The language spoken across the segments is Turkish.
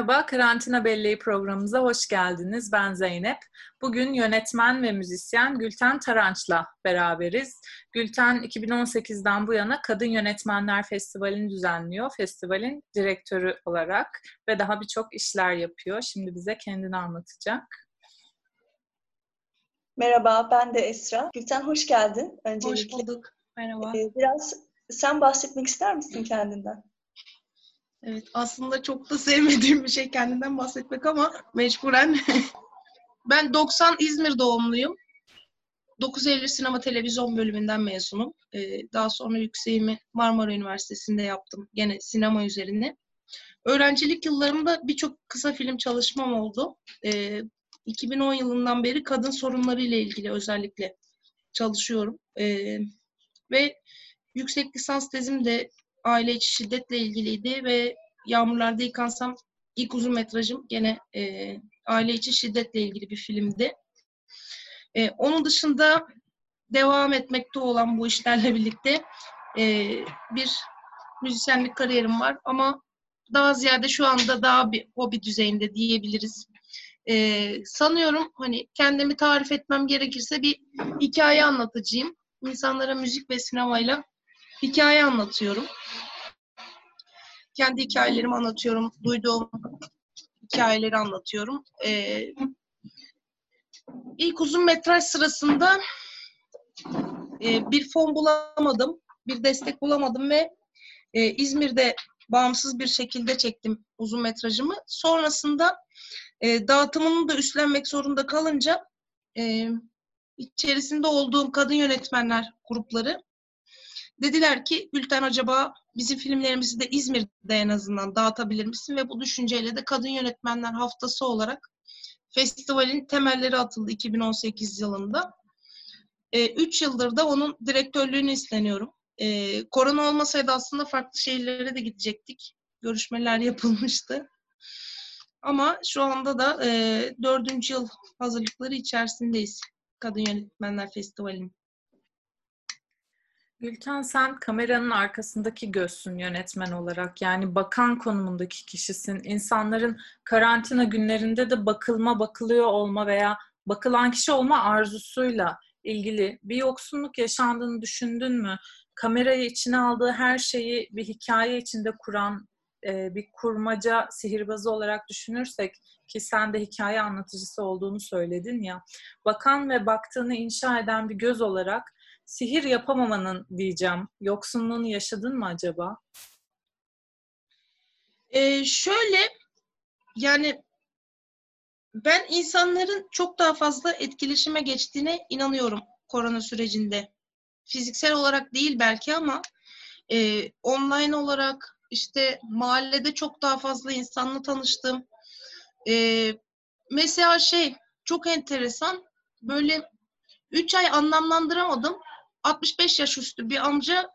Merhaba, Karantina Belleği programımıza hoş geldiniz. Ben Zeynep. Bugün yönetmen ve müzisyen Gülten Taranç'la beraberiz. Gülten 2018'den bu yana Kadın Yönetmenler Festivali'ni düzenliyor. Festivalin direktörü olarak ve daha birçok işler yapıyor. Şimdi bize kendini anlatacak. Merhaba, ben de Esra. Gülten hoş geldin öncelikle. Hoş bulduk. Merhaba. Biraz sen bahsetmek ister misin kendinden? Evet, aslında çok da sevmediğim bir şey kendinden bahsetmek ama mecburen. ben 90 İzmir doğumluyum. 9 Eylül Sinema Televizyon bölümünden mezunum. Ee, daha sonra yükseğimi Marmara Üniversitesi'nde yaptım. Gene sinema üzerine. Öğrencilik yıllarımda birçok kısa film çalışmam oldu. Ee, 2010 yılından beri kadın sorunları ile ilgili özellikle çalışıyorum. Ee, ve yüksek lisans tezim de aile içi şiddetle ilgiliydi ve Yağmurlarda Yıkansam ilk uzun metrajım gene e, aile içi şiddetle ilgili bir filmdi. E, onun dışında devam etmekte olan bu işlerle birlikte e, bir müzisyenlik kariyerim var ama daha ziyade şu anda daha bir hobi düzeyinde diyebiliriz. Ee, sanıyorum hani kendimi tarif etmem gerekirse bir hikaye anlatıcıyım. İnsanlara müzik ve sinemayla hikaye anlatıyorum kendi hikayelerimi anlatıyorum, duyduğum hikayeleri anlatıyorum. Ee, ilk uzun metraj sırasında e, bir fon bulamadım, bir destek bulamadım ve e, İzmir'de bağımsız bir şekilde çektim uzun metrajımı. Sonrasında e, dağıtımını da üstlenmek zorunda kalınca e, içerisinde olduğum kadın yönetmenler grupları dediler ki Gülten acaba bizim filmlerimizi de İzmir'de en azından dağıtabilir misin? Ve bu düşünceyle de Kadın Yönetmenler Haftası olarak festivalin temelleri atıldı 2018 yılında. E, üç yıldır da onun direktörlüğünü isteniyorum. E, korona olmasaydı aslında farklı şehirlere de gidecektik. Görüşmeler yapılmıştı. Ama şu anda da e, dördüncü yıl hazırlıkları içerisindeyiz. Kadın Yönetmenler Festivali'nin. Gülten sen kameranın arkasındaki gözsün yönetmen olarak. Yani bakan konumundaki kişisin. İnsanların karantina günlerinde de bakılma, bakılıyor olma veya bakılan kişi olma arzusuyla ilgili bir yoksunluk yaşandığını düşündün mü? Kamerayı içine aldığı her şeyi bir hikaye içinde kuran e, bir kurmaca sihirbazı olarak düşünürsek ki sen de hikaye anlatıcısı olduğunu söyledin ya. Bakan ve baktığını inşa eden bir göz olarak sihir yapamamanın diyeceğim. Yoksunluğunu yaşadın mı acaba? Ee, şöyle yani ben insanların çok daha fazla etkileşime geçtiğine inanıyorum korona sürecinde. Fiziksel olarak değil belki ama e, online olarak işte mahallede çok daha fazla insanla tanıştım. E, mesela şey çok enteresan böyle üç ay anlamlandıramadım 65 yaş üstü bir amca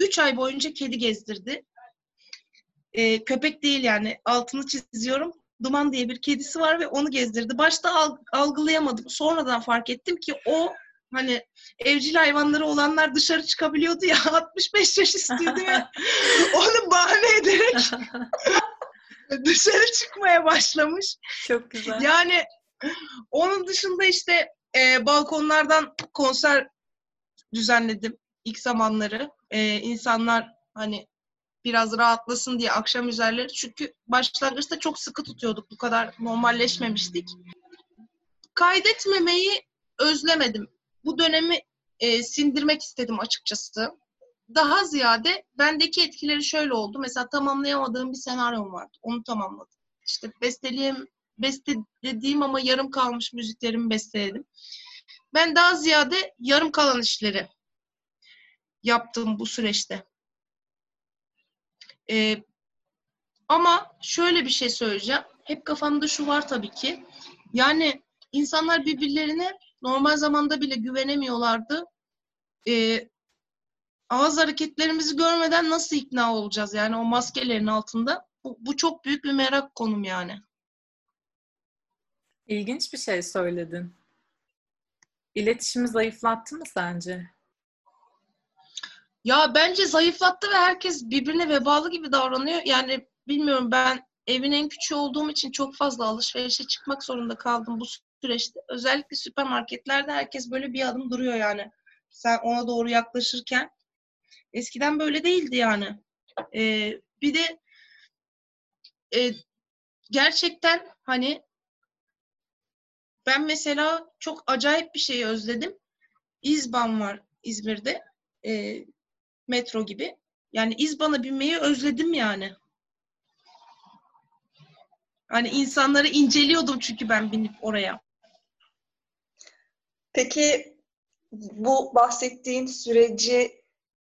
3 ay boyunca kedi gezdirdi. Ee, köpek değil yani altını çiziyorum. Duman diye bir kedisi var ve onu gezdirdi. Başta algılayamadım. Sonradan fark ettim ki o hani evcil hayvanları olanlar dışarı çıkabiliyordu ya 65 yaş üstüydü ve onu bahane ederek dışarı çıkmaya başlamış. Çok güzel. Yani onun dışında işte e, balkonlardan konser düzenledim ilk zamanları. Ee, insanlar hani biraz rahatlasın diye akşam üzerleri. Çünkü başlangıçta çok sıkı tutuyorduk. Bu kadar normalleşmemiştik. Kaydetmemeyi özlemedim. Bu dönemi e, sindirmek istedim açıkçası. Daha ziyade bendeki etkileri şöyle oldu. Mesela tamamlayamadığım bir senaryom vardı. Onu tamamladım. İşte besteleyem, bestelediğim ama yarım kalmış müziklerimi besteledim. Ben daha ziyade yarım kalan işleri yaptım bu süreçte. Ee, ama şöyle bir şey söyleyeceğim. Hep kafamda şu var tabii ki. Yani insanlar birbirlerine normal zamanda bile güvenemiyorlardı. Ee, ağız hareketlerimizi görmeden nasıl ikna olacağız yani o maskelerin altında? Bu, bu çok büyük bir merak konum yani. İlginç bir şey söyledin. İletişimi zayıflattı mı sence? Ya bence zayıflattı ve herkes birbirine vebalı gibi davranıyor. Yani bilmiyorum ben evin en küçüğü olduğum için çok fazla alışverişe çıkmak zorunda kaldım bu süreçte. Özellikle süpermarketlerde herkes böyle bir adım duruyor yani. Sen ona doğru yaklaşırken. Eskiden böyle değildi yani. Ee, bir de e, gerçekten hani ben mesela çok acayip bir şeyi özledim. İzban var İzmir'de. E, metro gibi. Yani İzban'a binmeyi özledim yani. Hani insanları inceliyordum çünkü ben binip oraya. Peki bu bahsettiğin süreci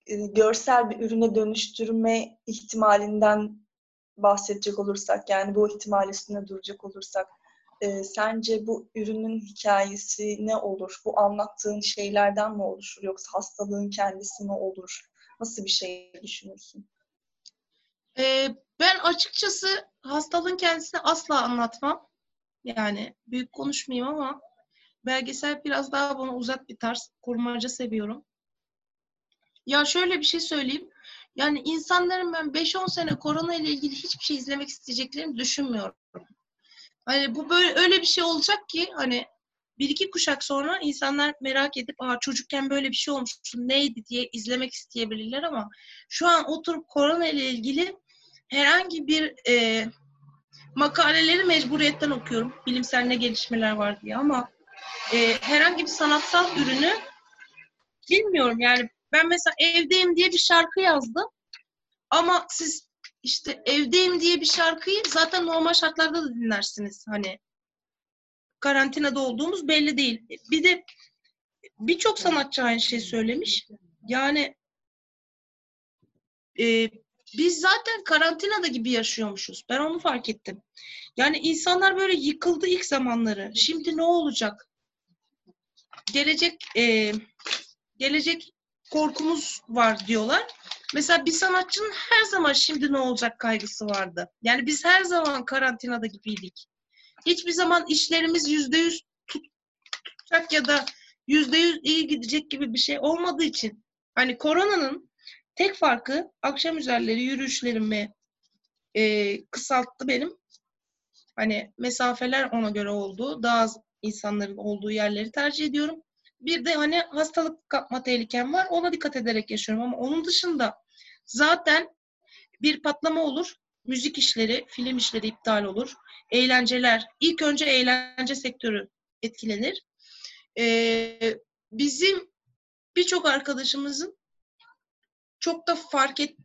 e, görsel bir ürüne dönüştürme ihtimalinden bahsedecek olursak, yani bu ihtimal üstüne duracak olursak, e, sence bu ürünün hikayesi ne olur? Bu anlattığın şeylerden mi oluşur yoksa hastalığın kendisi mi olur? Nasıl bir şey düşünürsün? Ee, ben açıkçası hastalığın kendisini asla anlatmam. Yani büyük konuşmayayım ama belgesel biraz daha bana uzak bir tarz. Kurmaca seviyorum. Ya şöyle bir şey söyleyeyim. Yani insanların ben 5-10 sene korona ile ilgili hiçbir şey izlemek isteyeceklerini düşünmüyorum. Hani bu böyle öyle bir şey olacak ki hani bir iki kuşak sonra insanlar merak edip Aa, çocukken böyle bir şey olmuştu neydi diye izlemek isteyebilirler ama şu an oturup korona ile ilgili herhangi bir e, makaleleri mecburiyetten okuyorum. Bilimsel ne gelişmeler var diye ama e, herhangi bir sanatsal ürünü bilmiyorum yani ben mesela evdeyim diye bir şarkı yazdım ama siz işte evdeyim diye bir şarkıyı zaten normal şartlarda da dinlersiniz hani karantinada olduğumuz belli değil. Bir de birçok sanatçı aynı şey söylemiş. Yani e, biz zaten karantinada gibi yaşıyormuşuz. Ben onu fark ettim. Yani insanlar böyle yıkıldı ilk zamanları. Şimdi ne olacak? Gelecek e, gelecek korkumuz var diyorlar. Mesela bir sanatçının her zaman şimdi ne olacak kaygısı vardı. Yani biz her zaman karantinada gibiydik. Hiçbir zaman işlerimiz yüzde yüz tutacak ya da yüzde yüz iyi gidecek gibi bir şey olmadığı için hani koronanın tek farkı akşam üzerleri yürüyüşlerimi e, kısalttı benim. Hani mesafeler ona göre oldu. Daha az insanların olduğu yerleri tercih ediyorum. Bir de hani hastalık kapma tehlikem var. Ona dikkat ederek yaşıyorum ama onun dışında zaten bir patlama olur. Müzik işleri, film işleri iptal olur. Eğlenceler, ilk önce eğlence sektörü etkilenir. Ee, bizim birçok arkadaşımızın çok da fark et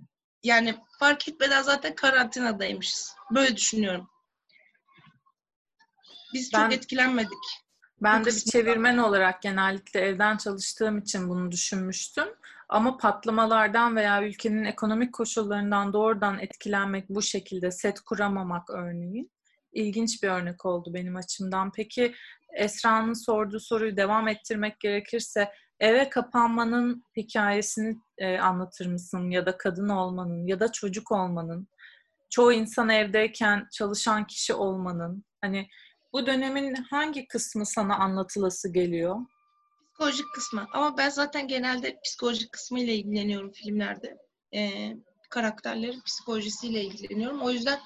yani fark etmeden zaten karantinadaymışız. Böyle düşünüyorum. Biz Ben- çok etkilenmedik. Ben de bir çevirmen olarak genellikle evden çalıştığım için bunu düşünmüştüm. Ama patlamalardan veya ülkenin ekonomik koşullarından doğrudan etkilenmek bu şekilde set kuramamak örneğin ilginç bir örnek oldu benim açımdan. Peki Esra'nın sorduğu soruyu devam ettirmek gerekirse eve kapanmanın hikayesini e, anlatır mısın? Ya da kadın olmanın ya da çocuk olmanın, çoğu insan evdeyken çalışan kişi olmanın hani bu dönemin hangi kısmı sana anlatılası geliyor? Psikolojik kısmı. Ama ben zaten genelde psikolojik kısmı ile ilgileniyorum filmlerde. Ee, karakterlerin psikolojisiyle ilgileniyorum. O yüzden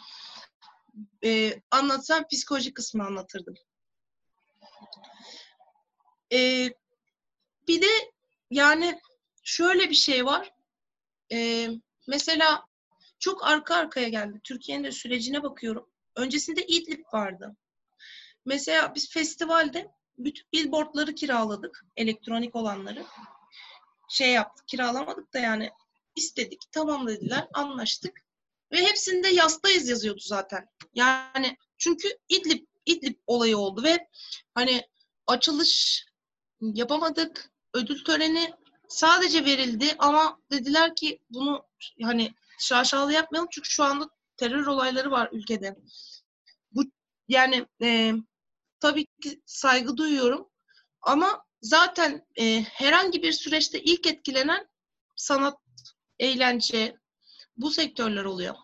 e, anlatsam psikolojik kısmı anlatırdım. Ee, bir de yani şöyle bir şey var. Ee, mesela çok arka arkaya geldi. Türkiye'nin de sürecine bakıyorum. Öncesinde İdlib vardı. Mesela biz festivalde bütün billboardları kiraladık. Elektronik olanları. Şey yaptık, kiralamadık da yani istedik. Tamam dediler, anlaştık. Ve hepsinde yastayız yazıyordu zaten. Yani çünkü İdlib, İdlib olayı oldu ve hani açılış yapamadık. Ödül töreni sadece verildi ama dediler ki bunu hani şaşalı yapmayalım çünkü şu anda terör olayları var ülkede. Bu yani e, tabii ki saygı duyuyorum ama zaten e, herhangi bir süreçte ilk etkilenen sanat, eğlence bu sektörler oluyor.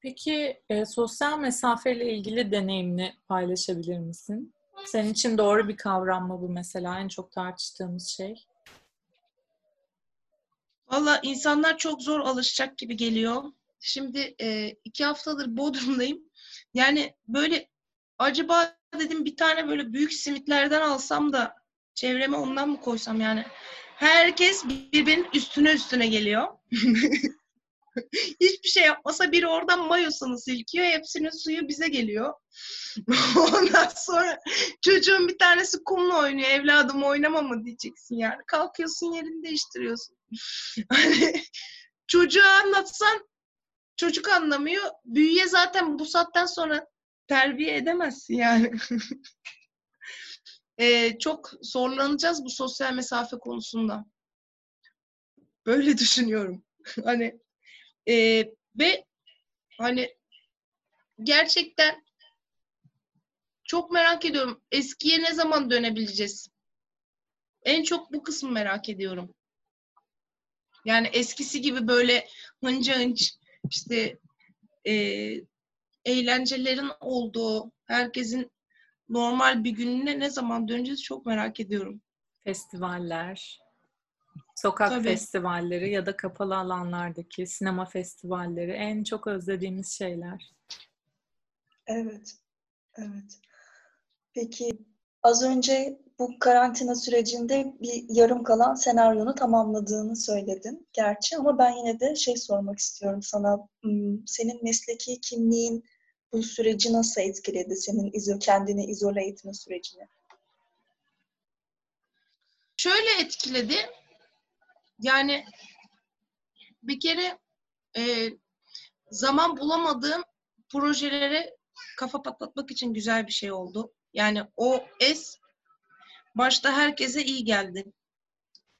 Peki e, sosyal mesafeyle ilgili deneyimini paylaşabilir misin? Senin için doğru bir kavram mı bu mesela en çok tartıştığımız şey? Valla insanlar çok zor alışacak gibi geliyor. şimdi e, iki haftadır Bodrum'dayım. Yani böyle acaba dedim bir tane böyle büyük simitlerden alsam da çevreme ondan mı koysam yani. Herkes birbirinin üstüne üstüne geliyor. Hiçbir şey yapmasa biri oradan mayosunu silkiyor. Hepsinin suyu bize geliyor. Ondan sonra çocuğun bir tanesi kumla oynuyor. Evladım oynama mı diyeceksin yani. Kalkıyorsun yerini değiştiriyorsun. Hani çocuğa anlatsan çocuk anlamıyor. Büyüye zaten bu saatten sonra terbiye edemezsin yani. Ee, çok zorlanacağız bu sosyal mesafe konusunda. Böyle düşünüyorum. hani e, ve hani gerçekten çok merak ediyorum. Eskiye ne zaman dönebileceğiz? En çok bu kısmı merak ediyorum. Yani eskisi gibi böyle hınca hınç işte e, eğlencelerin olduğu, herkesin normal bir gününe ne zaman döneceğiz çok merak ediyorum. Festivaller, sokak Tabii. festivalleri ya da kapalı alanlardaki sinema festivalleri en çok özlediğimiz şeyler. Evet, evet. Peki az önce bu karantina sürecinde bir yarım kalan senaryonu tamamladığını söyledin gerçi ama ben yine de şey sormak istiyorum sana. Hmm, Senin mesleki kimliğin bu süreci nasıl etkiledi? Senin izo, kendini izole etme sürecini. Şöyle etkiledi. Yani bir kere e, zaman bulamadığım projelere kafa patlatmak için güzel bir şey oldu. Yani o es başta herkese iyi geldi.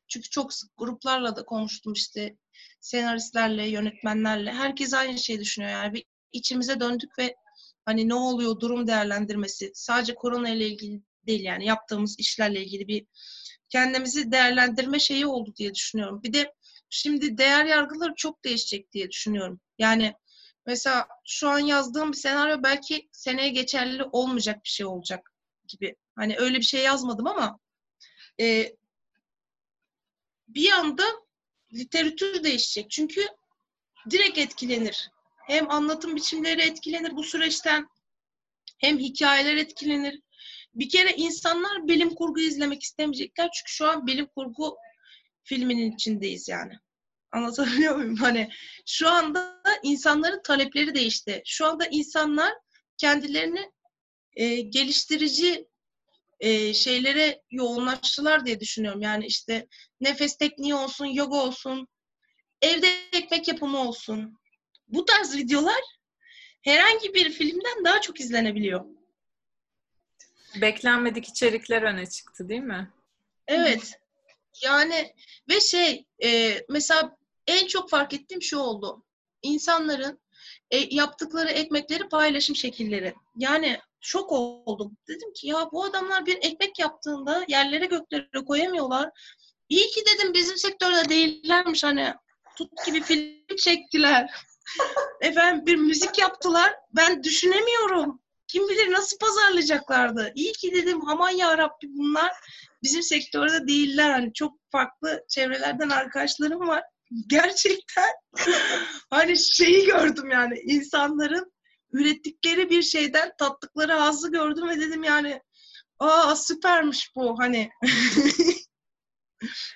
Çünkü çok sık gruplarla da konuştum işte senaristlerle, yönetmenlerle. Herkes aynı şeyi düşünüyor yani. Bir içimize döndük ve hani ne oluyor durum değerlendirmesi. Sadece korona ile ilgili değil yani yaptığımız işlerle ilgili bir kendimizi değerlendirme şeyi oldu diye düşünüyorum. Bir de şimdi değer yargıları çok değişecek diye düşünüyorum. Yani mesela şu an yazdığım bir senaryo belki seneye geçerli olmayacak bir şey olacak gibi. Hani öyle bir şey yazmadım ama e, bir anda literatür değişecek. Çünkü direkt etkilenir. Hem anlatım biçimleri etkilenir bu süreçten hem hikayeler etkilenir. Bir kere insanlar bilim kurgu izlemek istemeyecekler. Çünkü şu an bilim kurgu filminin içindeyiz yani. Anlatabiliyor muyum? Hani şu anda insanların talepleri değişti. Şu anda insanlar kendilerini e, geliştirici e, şeylere yoğunlaştılar diye düşünüyorum. Yani işte nefes tekniği olsun, yoga olsun, evde ekmek yapımı olsun. Bu tarz videolar herhangi bir filmden daha çok izlenebiliyor. Beklenmedik içerikler öne çıktı değil mi? Evet. Yani ve şey e, mesela en çok fark ettiğim şu oldu. İnsanların e, yaptıkları ekmekleri paylaşım şekilleri. Yani şok oldum. Dedim ki ya bu adamlar bir ekmek yaptığında yerlere göklere koyamıyorlar. İyi ki dedim bizim sektörde değillermiş hani tut gibi film çektiler. Efendim bir müzik yaptılar. Ben düşünemiyorum. Kim bilir nasıl pazarlayacaklardı. İyi ki dedim aman ya Rabbi bunlar bizim sektörde değiller. Hani çok farklı çevrelerden arkadaşlarım var. Gerçekten hani şeyi gördüm yani insanların ürettikleri bir şeyden tattıkları hazzı gördüm ve dedim yani aa süpermiş bu hani.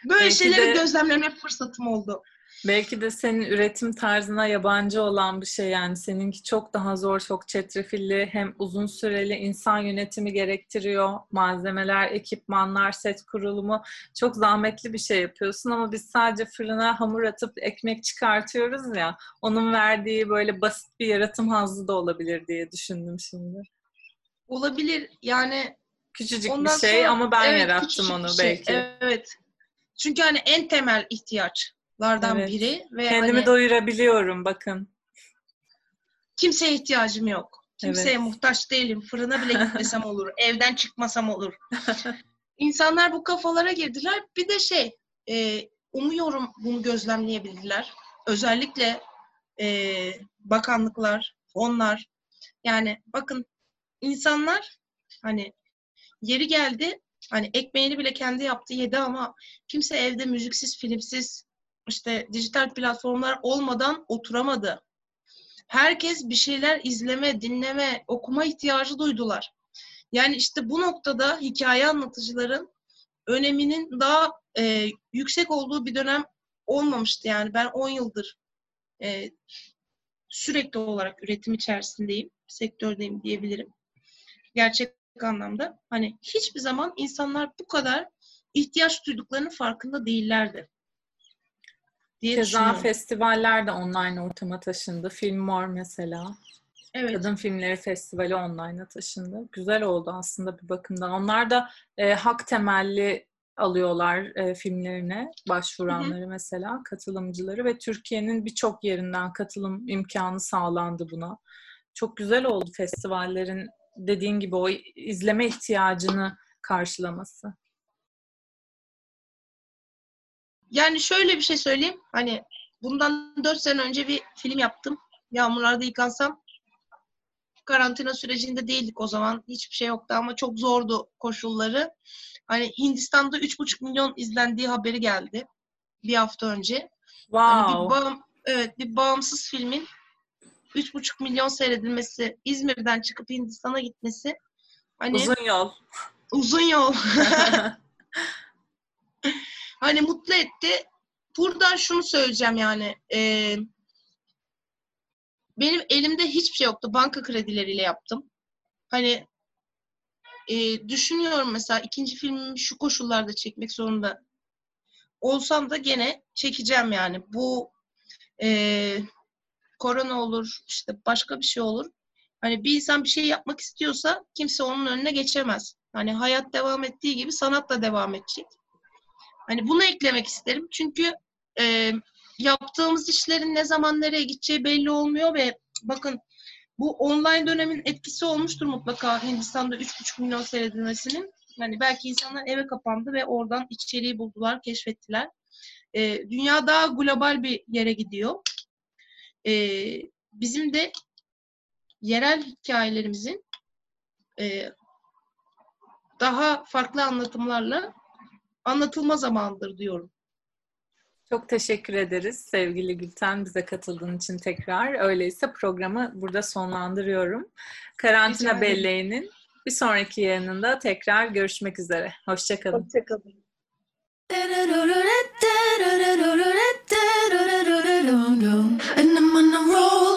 Böyle Belki şeyleri de- gözlemleme fırsatım oldu. Belki de senin üretim tarzına yabancı olan bir şey yani seninki çok daha zor, çok çetrefilli, hem uzun süreli insan yönetimi gerektiriyor. Malzemeler, ekipmanlar, set kurulumu çok zahmetli bir şey yapıyorsun ama biz sadece fırına hamur atıp ekmek çıkartıyoruz ya. Onun verdiği böyle basit bir yaratım hazzı da olabilir diye düşündüm şimdi. Olabilir yani Küçücük Ondan bir şey sonra- ama ben evet, yarattım onu şey. belki. Evet. Çünkü hani en temel ihtiyaçlardan Evet. biri ve Kendimi hani doyurabiliyorum bakın. kimseye ihtiyacım yok. Kimseye Evet. muhtaç değilim. Fırına bile gitmesem olur. Evden çıkmasam olur. İnsanlar bu kafalara girdiler. Bir de şey, e, umuyorum bunu gözlemleyebilirler. Özellikle e, bakanlıklar, onlar. Yani bakın insanlar hani yeri geldi hani ekmeğini bile kendi yaptı yedi ama kimse evde müziksiz, filmsiz işte dijital platformlar olmadan oturamadı. herkes bir şeyler izleme, dinleme, okuma ihtiyacı duydular. Yani işte bu noktada hikaye anlatıcıların öneminin daha e, yüksek olduğu bir dönem olmamıştı. Yani ben 10 yıldır e, sürekli olarak üretim içerisindeyim, sektördeyim diyebilirim. Gerçek anlamda. Hani hiçbir zaman insanlar bu kadar ihtiyaç duyduklarının farkında değillerdi. Diye Keza festivaller de online ortama taşındı. Film var mesela. Evet. Kadın Filmleri Festivali online'a taşındı. Güzel oldu aslında bir bakımdan. Onlar da e, hak temelli alıyorlar e, filmlerine başvuranları hı hı. mesela katılımcıları ve Türkiye'nin birçok yerinden katılım imkanı sağlandı buna. Çok güzel oldu festivallerin dediğin gibi o izleme ihtiyacını karşılaması. Yani şöyle bir şey söyleyeyim. Hani bundan dört sene önce bir film yaptım. Yağmurlarda yıkansam. Karantina sürecinde değildik o zaman. Hiçbir şey yoktu ama çok zordu koşulları. Hani Hindistan'da 3,5 milyon izlendiği haberi geldi. Bir hafta önce. Wow. Hani bir bağım, evet bir bağımsız filmin 3,5 milyon seyredilmesi, İzmir'den çıkıp Hindistan'a gitmesi. Hani, uzun yol. Uzun yol. hani mutlu etti. Buradan şunu söyleyeceğim yani. E, benim elimde hiçbir şey yoktu. Banka kredileriyle yaptım. Hani e, düşünüyorum mesela ikinci filmimi şu koşullarda çekmek zorunda olsam da gene çekeceğim yani. Bu e, korona olur, işte başka bir şey olur. Hani bir insan bir şey yapmak istiyorsa kimse onun önüne geçemez. Hani hayat devam ettiği gibi sanat da devam edecek. Hani bunu eklemek isterim. Çünkü e, yaptığımız işlerin ne zaman nereye gideceği belli olmuyor ve bakın bu online dönemin etkisi olmuştur mutlaka Hindistan'da 3,5 milyon seyredilmesinin. Yani belki insanlar eve kapandı ve oradan içeriği buldular, keşfettiler. E, dünya daha global bir yere gidiyor. E, bizim de yerel hikayelerimizin e, daha farklı anlatımlarla anlatılma zamandır diyorum. Çok teşekkür ederiz sevgili Gülten bize katıldığın için tekrar. Öyleyse programı burada sonlandırıyorum. Karantina Belleği'nin bir sonraki yayınında tekrar görüşmek üzere. Hoşçakalın. Hoşçakalın. And I'm on a roll.